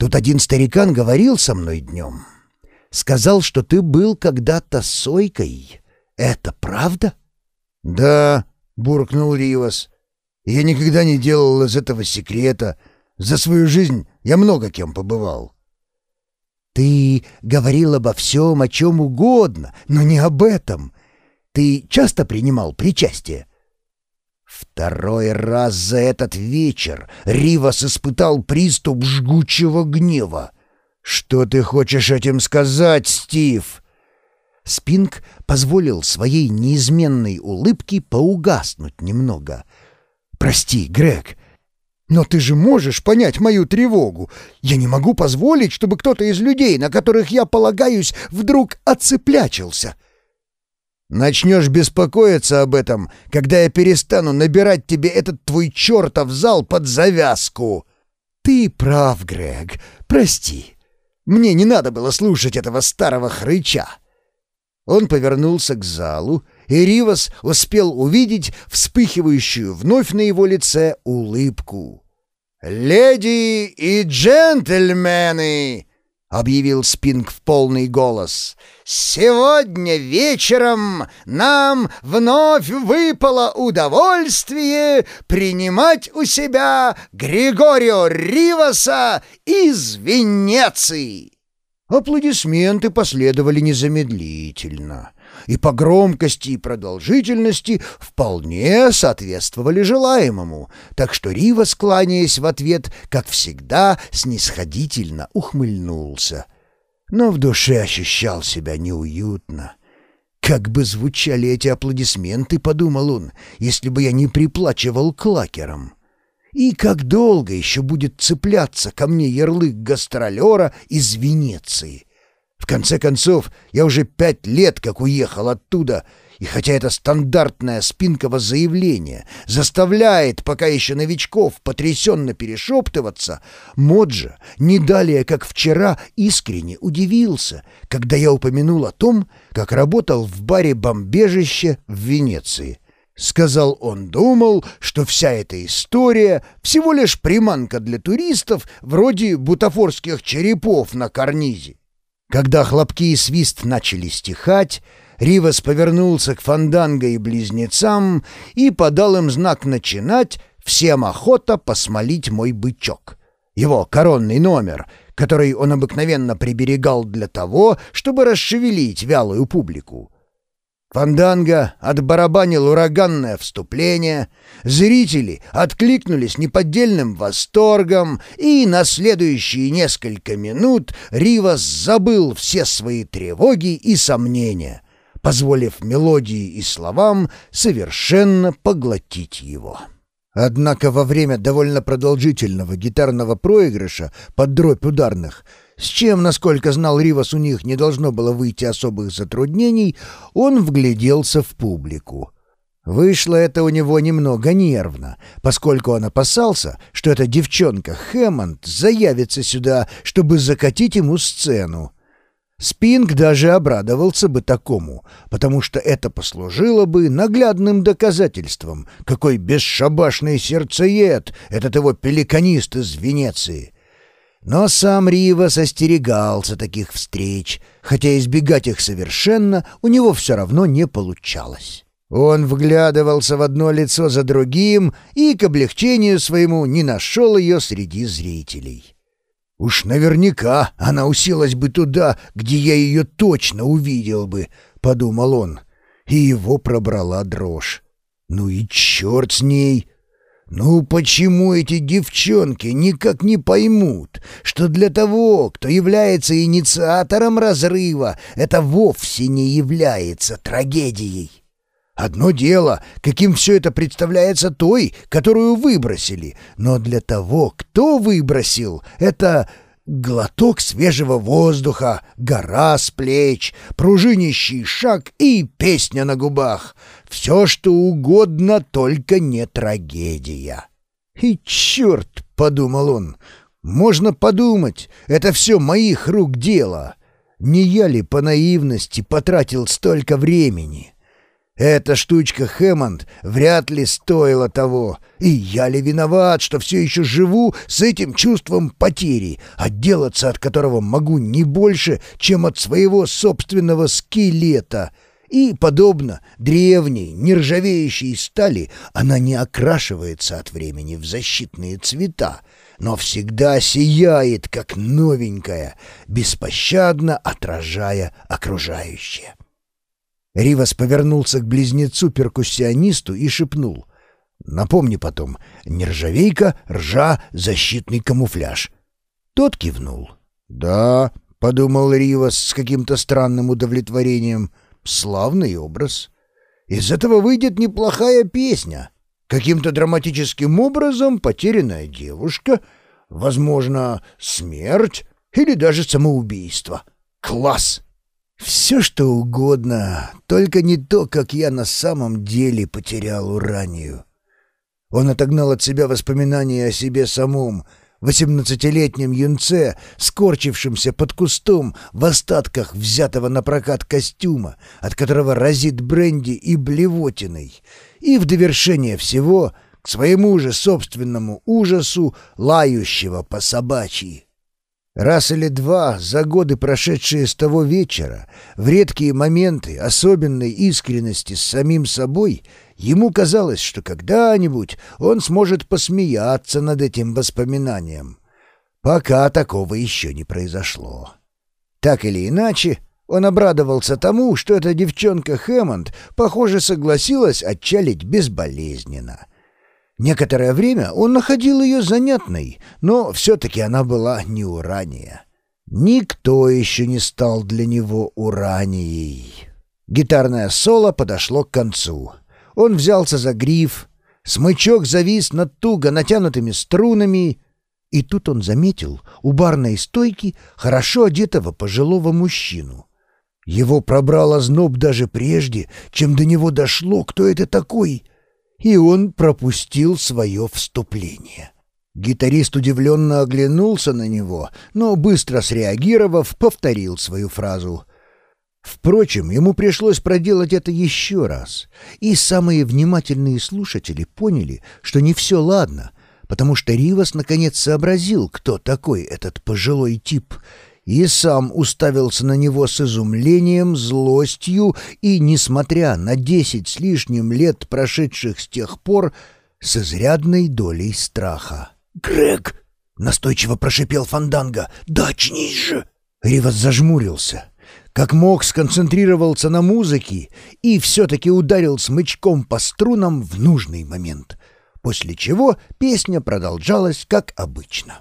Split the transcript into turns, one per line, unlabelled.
Тут один старикан говорил со мной днем. Сказал, что ты был когда-то сойкой. Это правда?»
«Да», — буркнул Ривас. «Я никогда не делал из этого секрета. За свою жизнь я много кем побывал».
«Ты говорил обо всем, о чем угодно, но не об этом. Ты часто принимал причастие?» Второй раз за этот вечер Ривас испытал приступ жгучего гнева. «Что ты хочешь этим сказать, Стив?» Спинг позволил своей неизменной улыбке поугаснуть немного. «Прости, Грег, но ты же можешь понять мою тревогу. Я не могу позволить, чтобы кто-то из людей, на которых я полагаюсь, вдруг отцеплячился».
Начнешь беспокоиться об этом, когда я перестану набирать тебе этот твой чертов зал под завязку.
Ты прав, Грег. Прости. Мне не надо было слушать этого старого хрыча. Он повернулся к залу, и Ривас успел увидеть вспыхивающую вновь на его лице улыбку. «Леди и джентльмены!» — объявил Спинг в полный голос. «Сегодня вечером нам вновь выпало удовольствие принимать у себя Григорио Риваса из Венеции!» Аплодисменты последовали незамедлительно и по громкости и продолжительности вполне соответствовали желаемому, так что Рива, скланяясь в ответ, как всегда, снисходительно ухмыльнулся. Но в душе ощущал себя неуютно. «Как бы звучали эти аплодисменты, — подумал он, — если бы я не приплачивал клакером». И как долго еще будет цепляться ко мне ярлык гастролера из Венеции? В конце концов, я уже пять лет как уехал оттуда, и хотя это стандартное спинковое заявление заставляет пока еще новичков потрясенно перешептываться, Моджа не далее, как вчера, искренне удивился, когда я упомянул о том, как работал в баре «Бомбежище» в Венеции. Сказал он, думал, что вся эта история всего лишь приманка для туристов вроде бутафорских черепов на карнизе. Когда хлопки и свист начали стихать, Ривас повернулся к Фанданго и близнецам и подал им знак начинать «Всем охота посмолить мой бычок». Его коронный номер, который он обыкновенно приберегал для того, чтобы расшевелить вялую публику. Фанданго отбарабанил ураганное вступление, зрители откликнулись неподдельным восторгом, и на следующие несколько минут Ривас забыл все свои тревоги и сомнения, позволив мелодии и словам совершенно поглотить его. Однако во время довольно продолжительного гитарного проигрыша под дробь ударных — с чем, насколько знал Ривас, у них не должно было выйти особых затруднений, он вгляделся в публику. Вышло это у него немного нервно, поскольку он опасался, что эта девчонка Хэммонд заявится сюда, чтобы закатить ему сцену. Спинг даже обрадовался бы такому, потому что это послужило бы наглядным доказательством, какой бесшабашный сердцеед этот его пеликанист из Венеции — но сам Ривас остерегался таких встреч, хотя избегать их совершенно у него все равно не получалось. Он вглядывался в одно лицо за другим и к облегчению своему не нашел ее среди зрителей. «Уж наверняка она уселась бы туда, где я ее точно увидел бы», — подумал он, и его пробрала дрожь. «Ну и черт с ней!» Ну почему эти девчонки никак не поймут, что для того, кто является инициатором разрыва, это вовсе не является трагедией? Одно дело, каким все это представляется той, которую выбросили, но для того, кто выбросил, это глоток свежего воздуха, гора с плеч, пружинищий шаг и песня на губах. Все, что угодно, только не трагедия. «И черт!» — подумал он. «Можно подумать, это все моих рук дело. Не я ли по наивности потратил столько времени?» Эта штучка Хэммонд вряд ли стоила того. И я ли виноват, что все еще живу с этим чувством потери, отделаться от которого могу не больше, чем от своего собственного скелета?» И, подобно древней, нержавеющей стали, она не окрашивается от времени в защитные цвета, но всегда сияет, как новенькая, беспощадно отражая окружающее. Ривас повернулся к близнецу-перкуссионисту и шепнул. «Напомни потом, нержавейка, ржа, защитный камуфляж». Тот кивнул. «Да», — подумал Ривас с каким-то странным удовлетворением, — «славный образ. Из этого выйдет неплохая песня. Каким-то драматическим образом потерянная девушка, возможно, смерть или даже самоубийство. Класс!» Все что угодно, только не то, как я на самом деле потерял уранию. Он отогнал от себя воспоминания о себе самом, восемнадцатилетнем юнце, скорчившемся под кустом в остатках взятого на прокат костюма, от которого разит бренди и блевотиной, и в довершение всего к своему же собственному ужасу, лающего по собачьи. Раз или два за годы, прошедшие с того вечера, в редкие моменты особенной искренности с самим собой, ему казалось, что когда-нибудь он сможет посмеяться над этим воспоминанием. Пока такого еще не произошло. Так или иначе, он обрадовался тому, что эта девчонка Хэммонд, похоже, согласилась отчалить безболезненно. Некоторое время он находил ее занятной, но все-таки она была не урания. Никто еще не стал для него уранией. Гитарное соло подошло к концу. Он взялся за гриф, смычок завис над туго натянутыми струнами, и тут он заметил у барной стойки хорошо одетого пожилого мужчину. Его пробрало зноб даже прежде, чем до него дошло, кто это такой — и он пропустил свое вступление. Гитарист удивленно оглянулся на него, но, быстро среагировав, повторил свою фразу. Впрочем, ему пришлось проделать это еще раз, и самые внимательные слушатели поняли, что не все ладно, потому что Ривас наконец сообразил, кто такой этот пожилой тип, и сам уставился на него с изумлением, злостью и, несмотря на десять с лишним лет, прошедших с тех пор, с изрядной долей страха. «Грег!» — настойчиво прошипел Фанданга. «Да очнись же!» Ривас зажмурился. Как мог, сконцентрировался на музыке и все-таки ударил смычком по струнам в нужный момент, после чего песня продолжалась как обычно.